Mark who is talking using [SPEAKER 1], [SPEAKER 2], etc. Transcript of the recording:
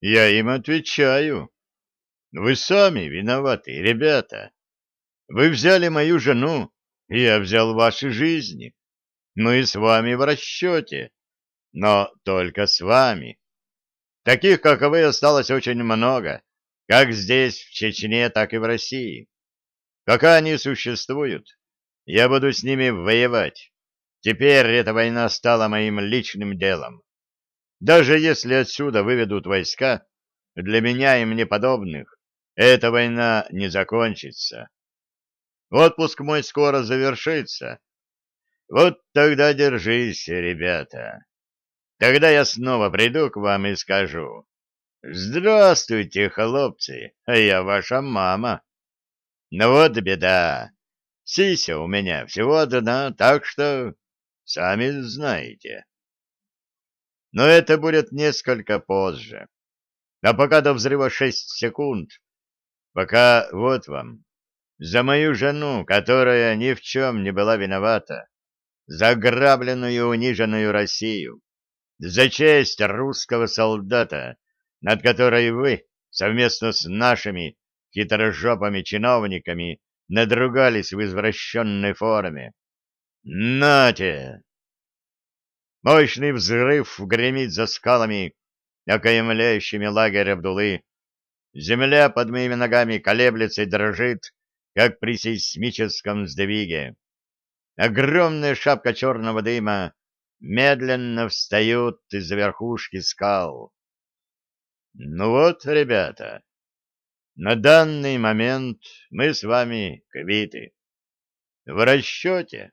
[SPEAKER 1] Я им отвечаю. Вы сами виноваты, ребята. Вы взяли мою жену, и я взял ваши жизни. Мы с вами в расчете, но только с вами. Таких, как вы, осталось очень много, как здесь, в Чечне, так и в России. Пока они существуют, я буду с ними воевать. Теперь эта война стала моим личным делом. Даже если отсюда выведут войска, для меня и мне подобных эта война не закончится. Отпуск мой скоро завершится. Вот тогда держись, ребята. Тогда я снова приду к вам и скажу. Здравствуйте, хлопцы, а я ваша мама. Но вот беда. Сися у меня всего одна, так что сами знаете. Но это будет несколько позже. А пока до взрыва шесть секунд. Пока вот вам. За мою жену, которая ни в чем не была виновата. За ограбленную и униженную Россию. За честь русского солдата, над которой вы, совместно с нашими хитрожопыми чиновниками, надругались в извращенной форме. Нате! Мощный взрыв гремит за скалами, окаемляющими лагерь Абдулы. Земля под моими ногами колеблется и дрожит, как при сейсмическом сдвиге. Огромная шапка черного дыма медленно встают из верхушки скал. Ну вот, ребята, на данный момент мы с вами квиты. В расчете.